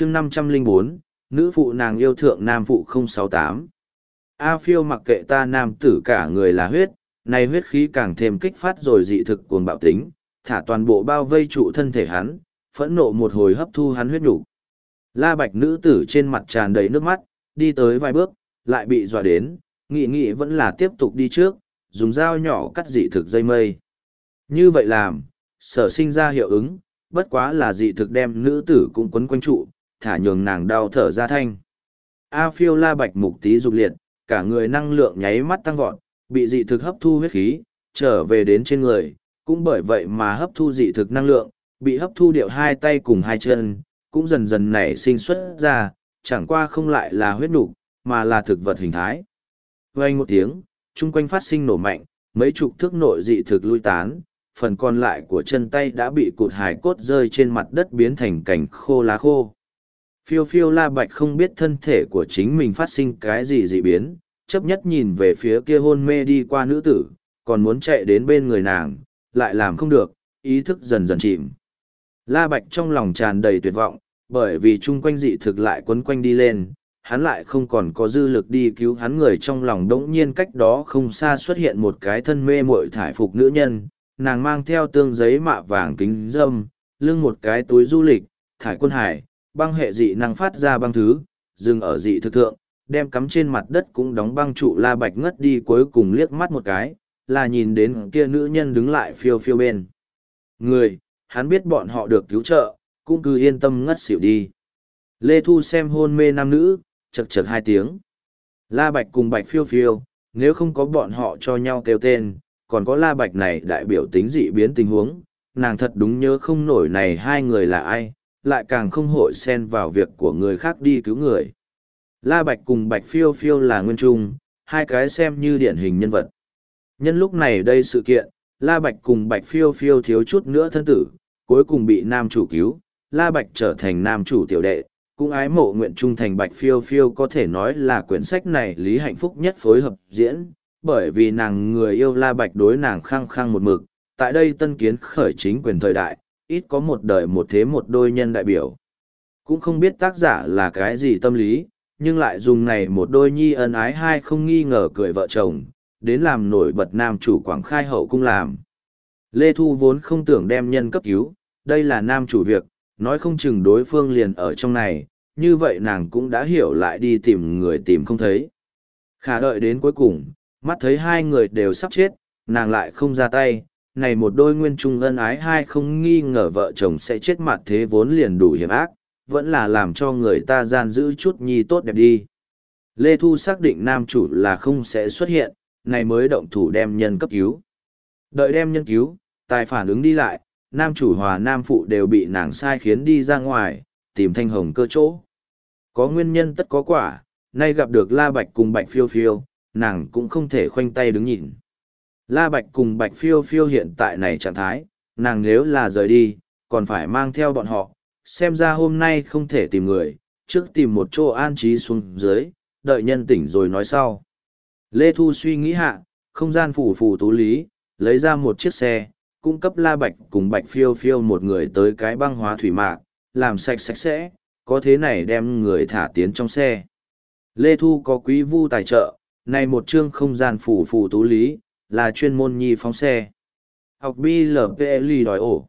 chương năm trăm linh bốn nữ phụ nàng yêu thượng nam phụ không sáu tám A phiêu mặc kệ ta nam tử cả người là huyết, này huyết khí càng thêm kích phát rồi dị thực cuồng bạo tính, thả toàn bộ bao vây trụ thân thể hắn, phẫn nộ một hồi hấp thu hắn huyết nhục. La bạch nữ tử trên mặt tràn đầy nước mắt, đi tới vài bước, lại bị dọa đến, nghị nghị vẫn là tiếp tục đi trước, dùng dao nhỏ cắt dị thực dây mây. Như vậy làm, sở sinh ra hiệu ứng, bất quá là dị thực đem nữ tử cũng quấn quanh trụ, thả nhường nàng đau thở ra thanh. A phiêu la bạch mục tí dục liệt, cả người năng lượng nháy mắt tăng vọt, bị dị thực hấp thu huyết khí, trở về đến trên người, cũng bởi vậy mà hấp thu dị thực năng lượng, bị hấp thu điệu hai tay cùng hai chân, cũng dần dần nảy sinh xuất ra, chẳng qua không lại là huyết nục, mà là thực vật hình thái. Vang một tiếng, chung quanh phát sinh nổ mạnh, mấy chục thước nội dị thực lui tán, phần còn lại của chân tay đã bị cụt hài cốt rơi trên mặt đất biến thành cảnh khô lá khô. Phiêu phiêu la bạch không biết thân thể của chính mình phát sinh cái gì dị biến, chấp nhất nhìn về phía kia hôn mê đi qua nữ tử, còn muốn chạy đến bên người nàng, lại làm không được, ý thức dần dần chìm. La bạch trong lòng tràn đầy tuyệt vọng, bởi vì chung quanh dị thực lại quấn quanh đi lên, hắn lại không còn có dư lực đi cứu hắn người trong lòng đống nhiên cách đó không xa xuất hiện một cái thân mê muội thải phục nữ nhân, nàng mang theo tương giấy mạ vàng kính dâm, lưng một cái túi du lịch, thải quân hải, băng hệ dị năng phát ra băng thứ, dừng ở dị thực thượng, đem cắm trên mặt đất cũng đóng băng trụ la bạch ngất đi cuối cùng liếc mắt một cái, là nhìn đến kia nữ nhân đứng lại phiêu phiêu bên. Người, hắn biết bọn họ được cứu trợ, cũng cứ yên tâm ngất xỉu đi. Lê Thu xem hôn mê nam nữ, chật chật hai tiếng. La Bạch cùng Bạch phiêu phiêu, nếu không có bọn họ cho nhau kêu tên, còn có La Bạch này đại biểu tính dị biến tình huống, nàng thật đúng nhớ không nổi này hai người là ai, lại càng không hội xen vào việc của người khác đi cứu người. La Bạch cùng Bạch Phiêu Phiêu là nguyên trung, hai cái xem như điển hình nhân vật. Nhân lúc này đây sự kiện, La Bạch cùng Bạch Phiêu Phiêu thiếu chút nữa thân tử, cuối cùng bị nam chủ cứu, La Bạch trở thành nam chủ tiểu đệ, cũng ái mộ nguyện trung thành Bạch Phiêu Phiêu có thể nói là quyển sách này lý hạnh phúc nhất phối hợp diễn, bởi vì nàng người yêu La Bạch đối nàng khăng khăng một mực, tại đây tân kiến khởi chính quyền thời đại, ít có một đời một thế một đôi nhân đại biểu. Cũng không biết tác giả là cái gì tâm lý, nhưng lại dùng này một đôi nhi ân ái hai không nghi ngờ cười vợ chồng, đến làm nổi bật nam chủ quảng khai hậu cung làm. Lê Thu vốn không tưởng đem nhân cấp cứu, đây là nam chủ việc, nói không chừng đối phương liền ở trong này, như vậy nàng cũng đã hiểu lại đi tìm người tìm không thấy. Khả đợi đến cuối cùng, mắt thấy hai người đều sắp chết, nàng lại không ra tay, này một đôi nguyên trung ân ái hai không nghi ngờ vợ chồng sẽ chết mặt thế vốn liền đủ hiểm ác, vẫn là làm cho người ta gian giữ chút nhi tốt đẹp đi. Lê Thu xác định nam chủ là không sẽ xuất hiện, này mới động thủ đem nhân cấp cứu. Đợi đem nhân cứu, tài phản ứng đi lại, nam chủ hòa nam phụ đều bị nàng sai khiến đi ra ngoài, tìm thanh hồng cơ chỗ. Có nguyên nhân tất có quả, nay gặp được La Bạch cùng Bạch Phiêu Phiêu, nàng cũng không thể khoanh tay đứng nhìn. La Bạch cùng Bạch Phiêu Phiêu hiện tại này trạng thái, nàng nếu là rời đi, còn phải mang theo bọn họ, xem ra hôm nay không thể tìm người, trước tìm một chỗ an trí xuống dưới, đợi nhân tỉnh rồi nói sau. Lê Thu suy nghĩ hạ, không gian phủ phủ tú lý, lấy ra một chiếc xe, cung cấp La Bạch cùng Bạch Phiêu Phiêu một người tới cái băng hóa thủy mạc, làm sạch sạch sẽ, có thế này đem người thả tiến trong xe. Lê Thu có quý vu tài trợ, này một chương không gian phủ phủ tú lý, là chuyên môn nhi phóng xe. Học BLPLI đòi ổ.